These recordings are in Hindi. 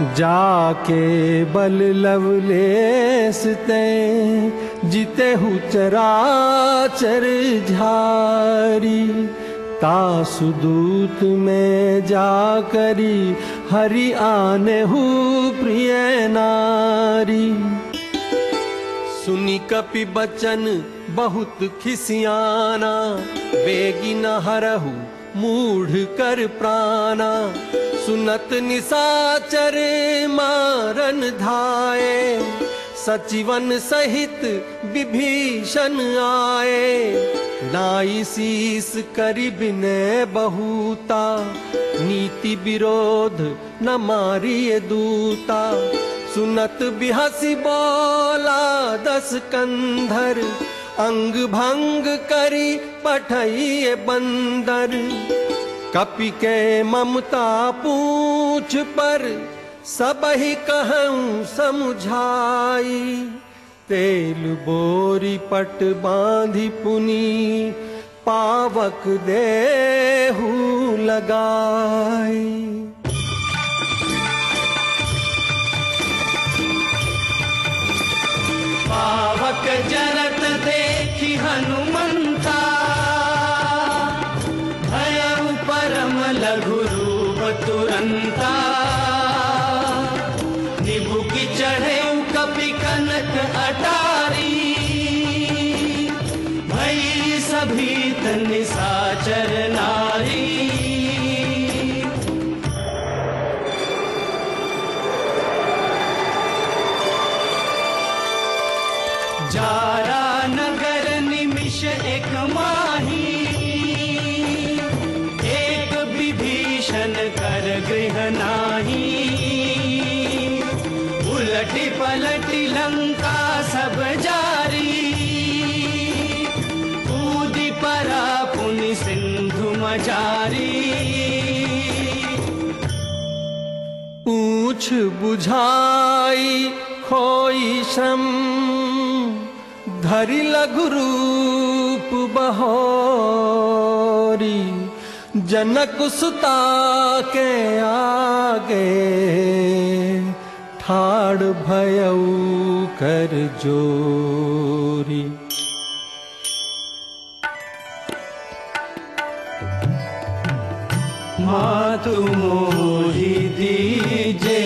जाके बल लवलेस ते जिते हु चराचर झारी। तासुदूत में जा करी हरि आने हु प्रिय नारी। सुनी कपि बचन, बहुत खिसियाना, बेगी न हरहु, मूढ़ कर प्राणा। सुनत निसाचर मारन धाये सचिवन सहित विभीषण आए। नाई शीस करी बिने बहुता नीति विरोध न मारिय दूता। सुनत बिहसी बोला दस कंधर अंग भंग करी पठइए बंदर कपि के ममता पूछ पर सब ही कहूँ समझाई। तेल बोरी पट बांधी पुनी पावक देहू लगाई अटारी। भई सभी निशाचर नारी। जारा नगर निमिष एक माही मजारी पूछ बुझाई खोई श्रम, धरि लघु रूप बहोरी, जनक सुता के आगे, ठाड़ भयऊ कर जोरी। मातु मोहि दीजे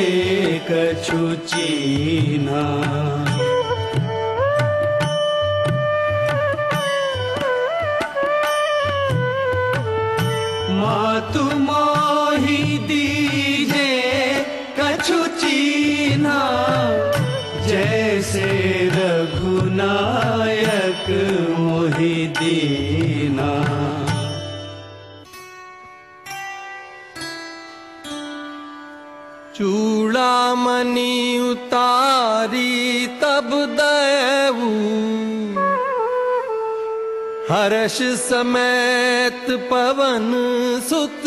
कछु चीना मातु मोहि दीजे कछु चीना जैसे रघुनायक मोहि दीना हर्ष समेत पवन सुत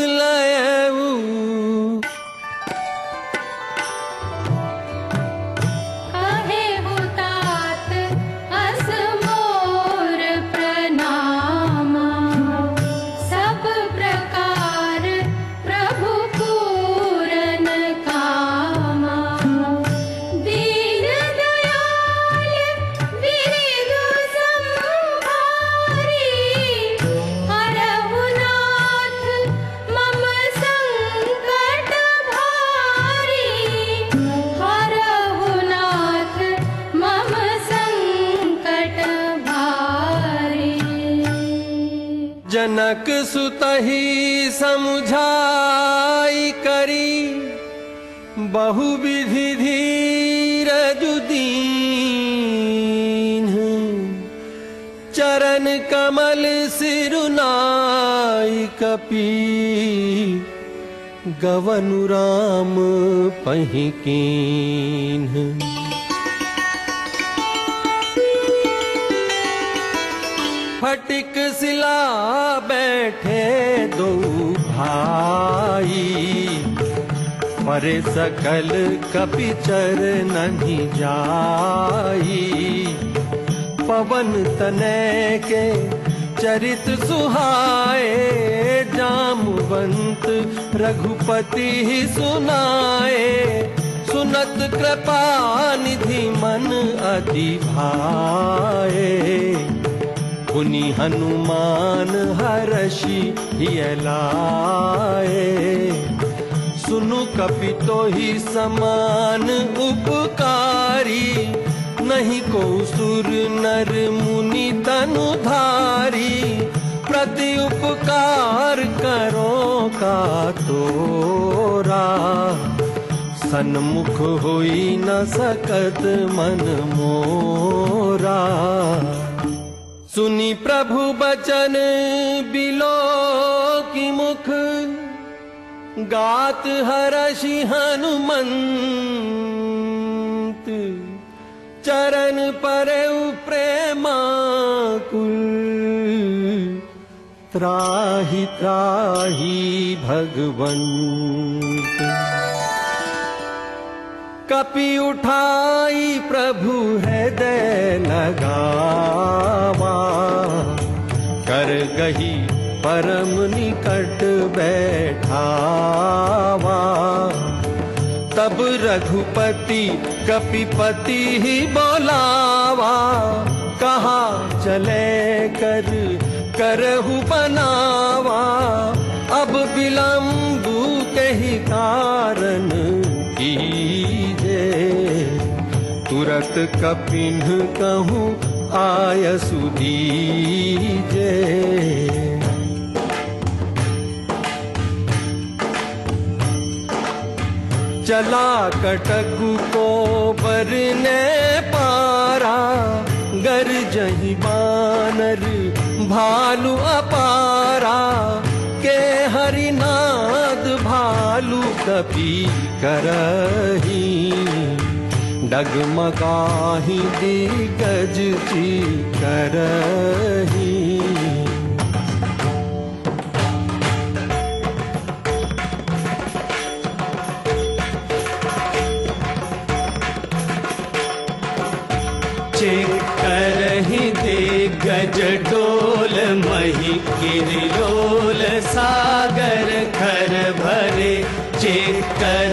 झाी बहुविधि धीरजुदीन् चरण कमल सिरुनाई कपी। गवनु राम कपि गवनुरामहिन् फटिक सिला बैठे दो भाई। परे सकल कपि चर नहीं जाई। पवन तनय के चरित सुहाए जामवंत रघुपति ही सुनाए। सुनत कृपा निधि मन अति भाए पुनि हनुमान हर्षि लाए सुनु कपि तो ही समान उपकारी, नहीं को सुर नर मुनि तनु धारी प्रति उपकार करो का तोरा। सन्मुख होई न सकत मन मोरा। सुनी प्रभु बचन बिलो की मुख। गात हरषि हनुमंत चरण पर प्रेमाकुल। त्राहि त्राहि भगवंत कपि उठाई प्रभु हृदय लगावा कर गही परम निकट बैठावा। तब रघुपति कपिपति ही बोलावा, कहा, चले कर, करहु बनावा। अब विलंबु के ही कारण कीजे? तुरत कपिन कहूँ आय सुदीजे चला कटकु को बरने पारा, गर जही बानर भालू अपारा, के हरिनाद भालू कपी करही। डगमगाही दिगज ची करही। चेक करही गज डोल, मही गिरलोल सागर खर भरे। चेक करही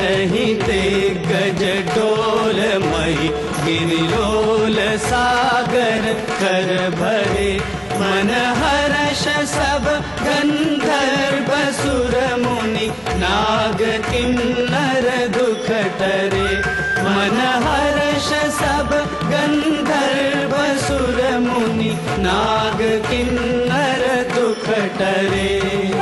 सागर खर भरे मन हर्ष सब गंधर्व सुर मुनि नाग किन्नर दुख टरे। हर्ष सब गंधर्व सुर मुनि नाग किन्नर दुख टरे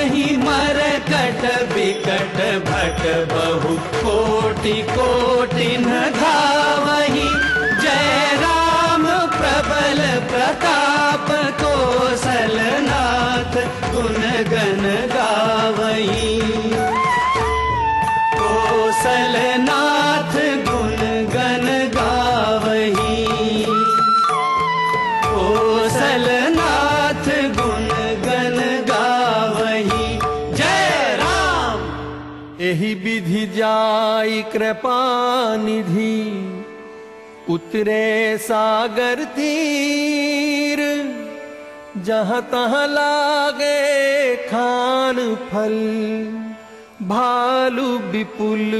नहीं मरकट विकट भट बहु कोटि कोटि न धावै। एहि विधि जाई कृपा निधि उतरे सागर तीर, जहाँ तहाँ लागे खान फल। भालू विपुल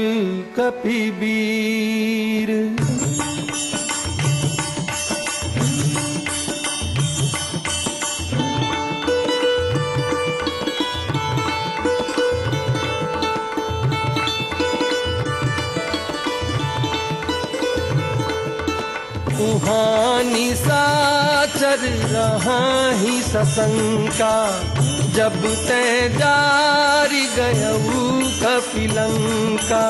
कपिबीर उहानी साचर रहा ही ससंका जब ते जारी गयऊ कपिलंका।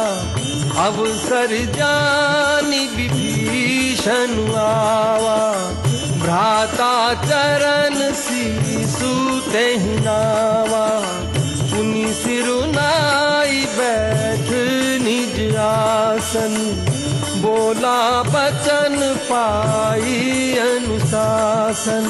अवसर जानी विभीषण आवा। भ्राता चरण सीसु नावा पुनि सिरुनाई बैठ निज आसन। बोला बचन पाई अनुशासन।